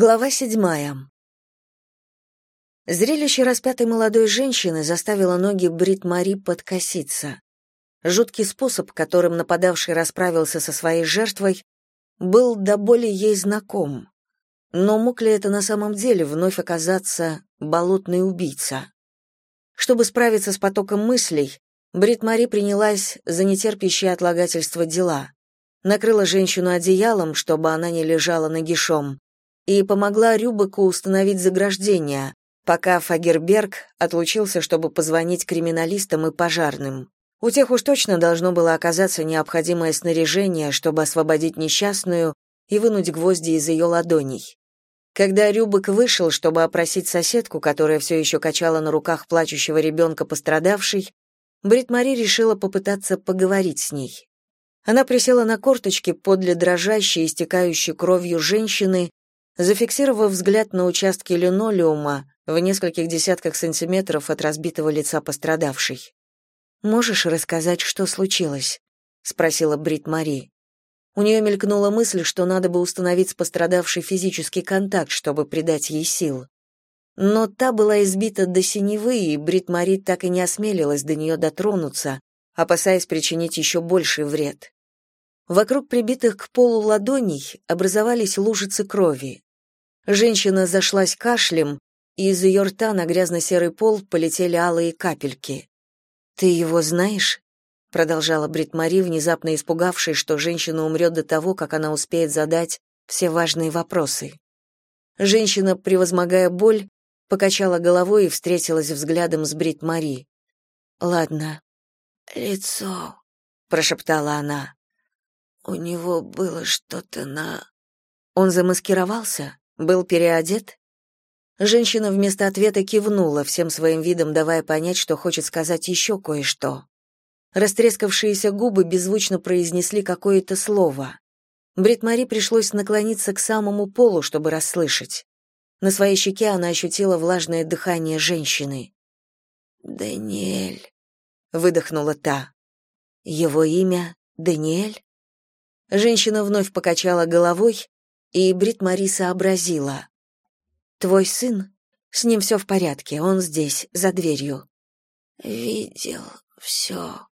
Глава седьмая. Зрелище распятой молодой женщины заставило ноги Брит Мари подкоситься. Жуткий способ, которым нападавший расправился со своей жертвой, был до боли ей знаком. Но мог ли это на самом деле вновь оказаться болотный убийца? Чтобы справиться с потоком мыслей, Брит Мари принялась за нетерпящие отлагательства дела. Накрыла женщину одеялом, чтобы она не лежала нагишом, и помогла Рюбеку установить заграждение, пока Фагерберг отлучился, чтобы позвонить криминалистам и пожарным. У тех уж точно должно было оказаться необходимое снаряжение, чтобы освободить несчастную и вынуть гвозди из ее ладоней. Когда Рюбек вышел, чтобы опросить соседку, которая все еще качала на руках плачущего ребенка пострадавшей, Брит-Мари решила попытаться поговорить с ней. Она присела на корточки подле дрожащей, истекающей кровью женщины зафиксировав взгляд на участке линолеума в нескольких десятках сантиметров от разбитого лица пострадавшей. «Можешь рассказать, что случилось?» — спросила Брит Мари. У нее мелькнула мысль, что надо бы установить с пострадавшей физический контакт, чтобы придать ей сил. Но та была избита до синевы, и Брит Мари так и не осмелилась до нее дотронуться, опасаясь причинить еще больший вред. Вокруг прибитых к полу ладоней образовались лужицы крови. Женщина зашлась кашлем, и из ее рта на грязно-серый пол полетели алые капельки. «Ты его знаешь?» — продолжала Брит Мари, внезапно испугавшись, что женщина умрет до того, как она успеет задать все важные вопросы. Женщина, превозмогая боль, покачала головой и встретилась взглядом с Брит Мари. «Ладно». «Лицо», — прошептала она. «У него было что-то на...» «Он замаскировался?» Был переодет? Женщина вместо ответа кивнула, всем своим видом давая понять, что хочет сказать еще кое-что. Растрескавшиеся губы беззвучно произнесли какое-то слово. Брит-Мари пришлось наклониться к самому полу, чтобы расслышать. На своей щеке она ощутила влажное дыхание женщины. «Даниэль», — выдохнула та. «Его имя Даниэль?» Женщина вновь покачала головой, и Брит Мари сообразила. «Твой сын? С ним все в порядке, он здесь, за дверью». «Видел все».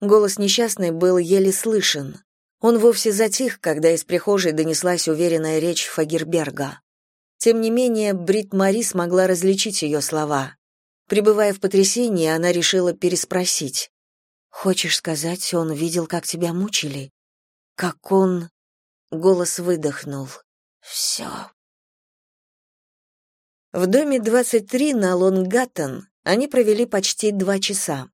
Голос несчастный был еле слышен. Он вовсе затих, когда из прихожей донеслась уверенная речь Фагерберга. Тем не менее, Брит Мари смогла различить ее слова. Пребывая в потрясении, она решила переспросить. «Хочешь сказать, он видел, как тебя мучили? Как он...» Голос выдохнул. «Все». В доме 23 на Лонгаттон они провели почти два часа.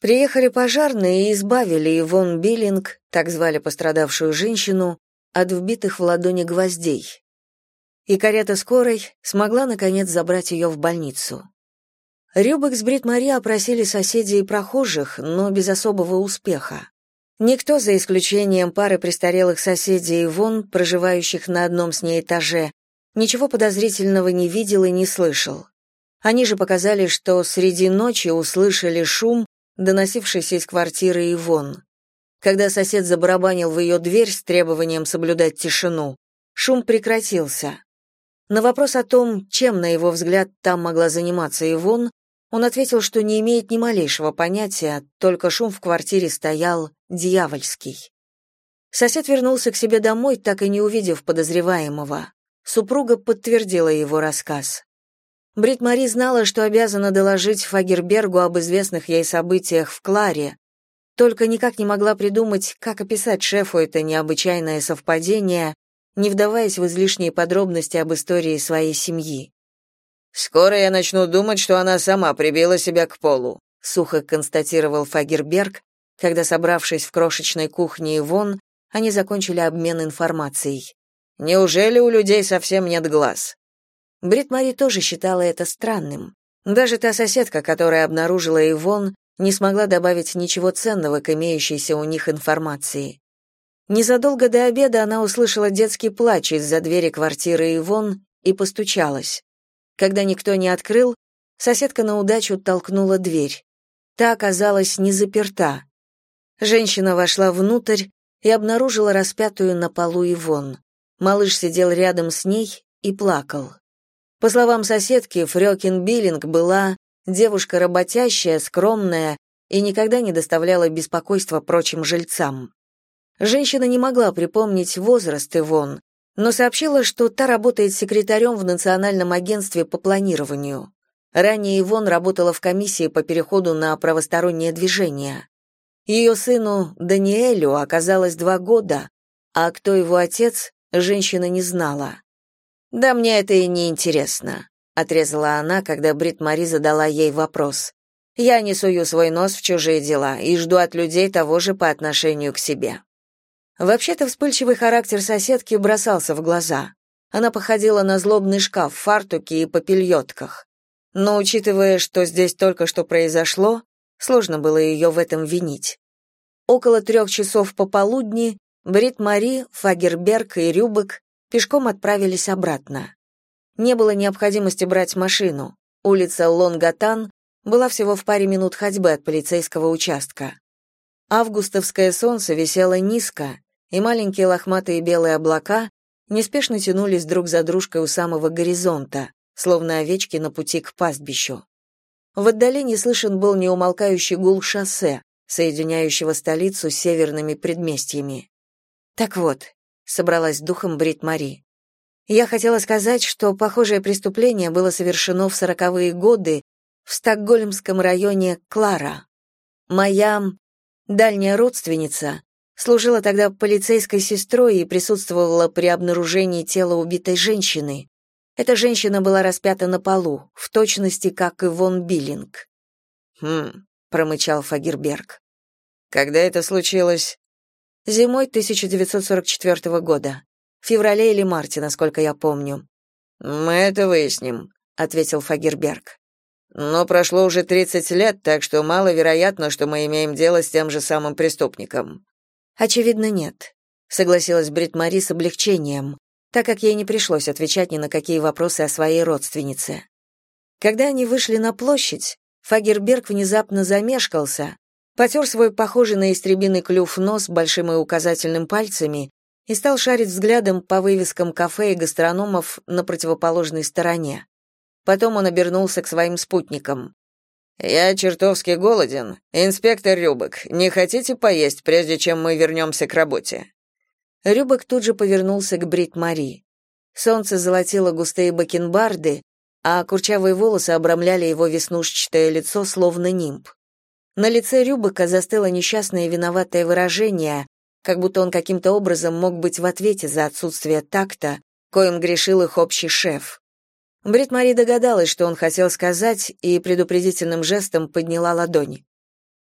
Приехали пожарные и избавили Ивон Биллинг, так звали пострадавшую женщину, от вбитых в ладони гвоздей. И карета скорой смогла, наконец, забрать ее в больницу. Рюбек с Брит Мари опросили соседей и прохожих, но без особого успеха. Никто, за исключением пары престарелых соседей Ивон, проживающих на одном с ней этаже, ничего подозрительного не видел и не слышал. Они же показали, что среди ночи услышали шум, доносившийся из квартиры Ивон. Когда сосед забарабанил в ее дверь с требованием соблюдать тишину, шум прекратился. На вопрос о том, чем, на его взгляд, там могла заниматься Ивон, он ответил, что не имеет ни малейшего понятия, только шум в квартире стоял дьявольский. Сосед вернулся к себе домой, так и не увидев подозреваемого. Супруга подтвердила его рассказ. Брит Мари знала, что обязана доложить Фагербергу об известных ей событиях в Кларе, только никак не могла придумать, как описать шефу это необычайное совпадение, не вдаваясь в излишние подробности об истории своей семьи. Скоро я начну думать, что она сама прибила себя к полу, сухо констатировал Фагерберг, когда, собравшись в крошечной кухне Ивон, они закончили обмен информацией. Неужели у людей совсем нет глаз? Брит Мари тоже считала это странным. Даже та соседка, которая обнаружила Ивон, не смогла добавить ничего ценного к имеющейся у них информации. Незадолго до обеда она услышала детский плач из-за двери квартиры Ивон и постучалась. Когда никто не открыл, соседка на удачу толкнула дверь. Та оказалась не заперта. Женщина вошла внутрь и обнаружила распятую на полу Ивон. Малыш сидел рядом с ней и плакал. По словам соседки, Фрёкин Биллинг была девушка работящая, скромная и никогда не доставляла беспокойства прочим жильцам. Женщина не могла припомнить возраст Ивон, но сообщила, что та работает секретарем в Национальном агентстве по планированию. Ранее Ивон работала в комиссии по переходу на правостороннее движение. Ее сыну Даниэлю оказалось два года, а кто его отец, женщина не знала. «Да мне это и не интересно», — отрезала она, когда Брит Мари задала ей вопрос. «Я не сую свой нос в чужие дела и жду от людей того же по отношению к себе». Вообще-то вспыльчивый характер соседки бросался в глаза. Она походила на злобный шкаф в фартуке и попельотках. Но, учитывая, что здесь только что произошло, сложно было ее в этом винить. Около трех часов пополудни Брит Мари, Фагерберг и Рюбек пешком отправились обратно. Не было необходимости брать машину. Улица Лонгатан была всего в паре минут ходьбы от полицейского участка. Августовское солнце висело низко, и маленькие лохматые белые облака неспешно тянулись друг за дружкой у самого горизонта, словно овечки на пути к пастбищу. В отдалении слышен был неумолкающий гул шоссе, соединяющего столицу с северными предместьями. Так вот, собралась духом Брит Мари. Я хотела сказать, что похожее преступление было совершено в сороковые годы в стокгольмском районе Клара. Моя дальняя родственница служила тогда полицейской сестрой и присутствовала при обнаружении тела убитой женщины. Эта женщина была распята на полу, в точности как и Вон Биллинг. «Хм», — промычал Фагерберг. «Когда это случилось?» Зимой 1944 года. В феврале или марте, насколько я помню. Мы это выясним, ответил Фагерберг. Но прошло уже 30 лет, так что маловероятно, что мы имеем дело с тем же самым преступником. Очевидно, нет, согласилась Брит Мари с облегчением, так как ей не пришлось отвечать ни на какие вопросы о своей родственнице. Когда они вышли на площадь, Фагерберг внезапно замешкался, потер свой похожий на истребиный клюв нос большим и указательным пальцами и стал шарить взглядом по вывескам кафе и гастрономов на противоположной стороне. Потом он обернулся к своим спутникам. «Я чертовски голоден. Инспектор Рюбок, не хотите поесть, прежде чем мы вернемся к работе?» Рюбок тут же повернулся к Брит Мари. Солнце золотило густые бакенбарды, а курчавые волосы обрамляли его веснушчатое лицо, словно нимб. На лице Рюбека застыло несчастное и виноватое выражение, как будто он каким-то образом мог быть в ответе за отсутствие такта, коим грешил их общий шеф. Брит Мари догадалась, что он хотел сказать, и предупредительным жестом подняла ладонь.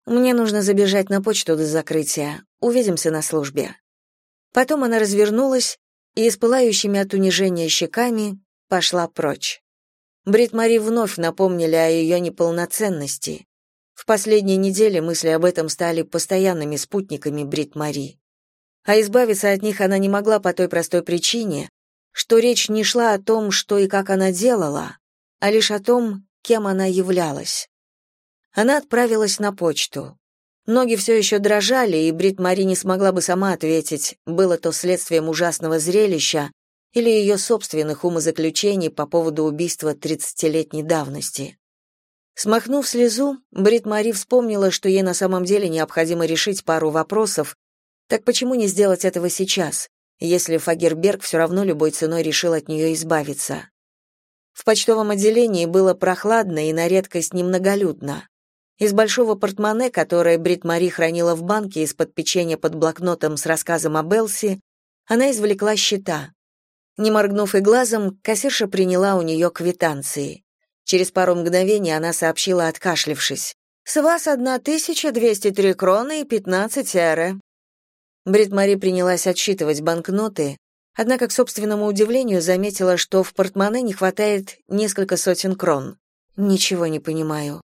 «Мне нужно забежать на почту до закрытия. Увидимся на службе». Потом она развернулась и с от унижения щеками пошла прочь. Брит Мари вновь напомнили о ее неполноценности. В последние недели мысли об этом стали постоянными спутниками Брит Мари. А избавиться от них она не могла по той простой причине, что речь не шла о том, что и как она делала, а лишь о том, кем она являлась. Она отправилась на почту. Ноги все еще дрожали, и Брит Мари не смогла бы сама ответить, было то следствием ужасного зрелища или ее собственных умозаключений по поводу убийства тридцатилетней давности. Смахнув слезу, Брит Мари вспомнила, что ей на самом деле необходимо решить пару вопросов, так почему не сделать этого сейчас, если Фагерберг все равно любой ценой решил от нее избавиться? В почтовом отделении было прохладно и на редкость немноголюдно. Из большого портмоне, которое Брит Мари хранила в банке из-под печенья под блокнотом с рассказом о Белси, она извлекла счета. Не моргнув и глазом, кассирша приняла у нее квитанции. Через пару мгновений она сообщила, откашлившись. «С вас одна тысяча двести три кроны и пятнадцать эры». Брит-Мари принялась отсчитывать банкноты, однако, к собственному удивлению, заметила, что в портмоне не хватает несколько сотен крон. «Ничего не понимаю».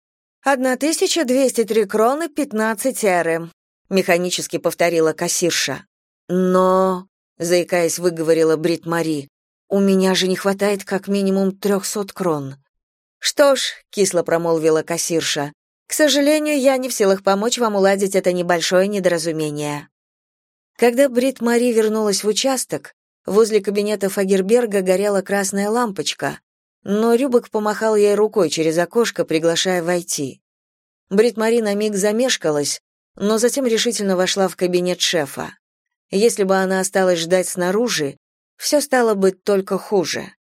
«Одна тысяча двести три кроны пятнадцать эры», — механически повторила кассирша. «Но...» — заикаясь, выговорила Брит-Мари. «У меня же не хватает как минимум трехсот крон». «Что ж», — кисло промолвила кассирша, «к сожалению, я не в силах помочь вам уладить это небольшое недоразумение». Когда Брит Мари вернулась в участок, Возле кабинета Фагерберга горела красная лампочка, но Рюбок помахал ей рукой через окошко, приглашая войти. Брит Мари на миг замешкалась, но затем решительно вошла в кабинет шефа. Если бы она осталась ждать снаружи, все стало бы только хуже.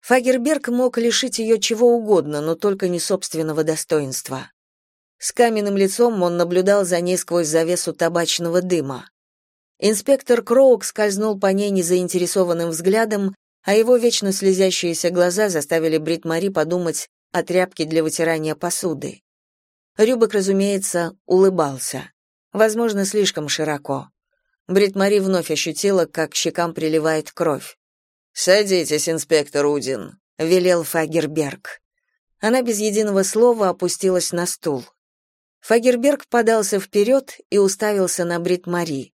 Фагерберг мог лишить ее чего угодно, но только не собственного достоинства. С каменным лицом он наблюдал за ней сквозь завесу табачного дыма. Инспектор Кроук скользнул по ней незаинтересованным взглядом, а его вечно слезящиеся глаза заставили Брит Мари подумать о тряпке для вытирания посуды. Рюбек, разумеется, улыбался. Возможно, слишком широко. Брит Мари вновь ощутила, как щекам приливает кровь. «Садитесь, инспектор Удин», — велел Фагерберг. Она без единого слова опустилась на стул. Фагерберг подался вперед и уставился на Брит Мари.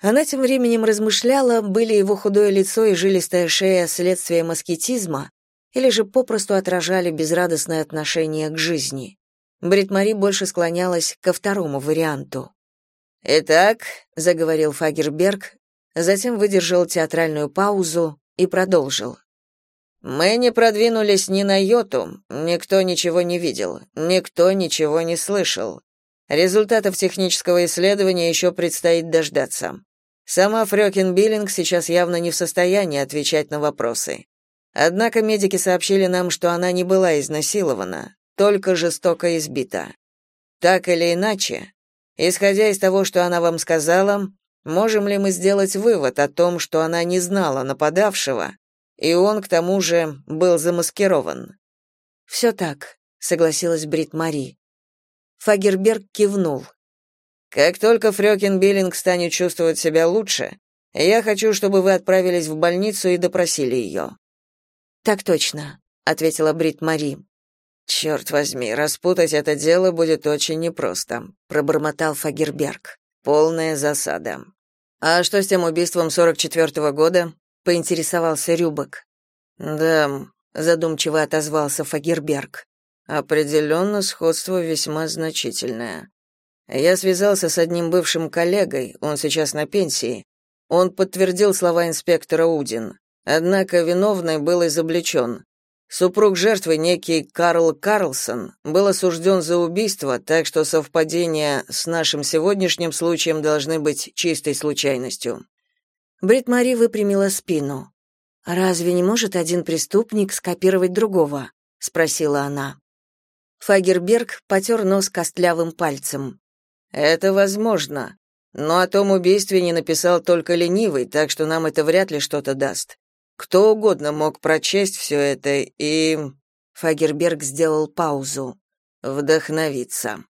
Она тем временем размышляла, были его худое лицо и жилистая шея следствие маскетизма, или же попросту отражали безрадостное отношение к жизни. Брит Мари больше склонялась ко второму варианту. «Итак», — заговорил Фагерберг, затем выдержал театральную паузу и продолжил. Мы не продвинулись ни на йоту, никто ничего не видел, никто ничего не слышал. Результатов технического исследования еще предстоит дождаться. Сама Фрёкин Биллинг сейчас явно не в состоянии отвечать на вопросы. Однако медики сообщили нам, что она не была изнасилована, только жестоко избита. Так или иначе, исходя из того, что она вам сказала, можем ли мы сделать вывод о том, что она не знала нападавшего и он, к тому же, был замаскирован. «Все так», — согласилась Брит Мари. Фагерберг кивнул. Как только Фрёкин Биллинг станет чувствовать себя лучше, я хочу, чтобы вы отправились в больницу и допросили ее». Так точно, ответила Брит Мари. «Черт возьми, распутать это дело будет очень непросто, пробормотал Фагерберг. Полная засада. А что с тем убийством 44-го года? поинтересовался Рюбок. Да, задумчиво отозвался Фагерберг. Определенно сходство весьма значительное. Я связался с одним бывшим коллегой, он сейчас на пенсии. Он подтвердил слова инспектора Удин. Однако виновный был изобличен. Супруг жертвы, некий Карл Карлсон, был осужден за убийство, так что совпадения с нашим сегодняшним случаем должны быть чистой случайностью. Брит Мари выпрямила спину. Разве не может один преступник скопировать другого? спросила она. Фагерберг потер нос костлявым пальцем. Это возможно, но о том убийстве не написал только ленивый, так что нам это вряд ли что-то даст. Кто угодно мог прочесть все это и Фагерберг сделал паузу. Вдохновиться.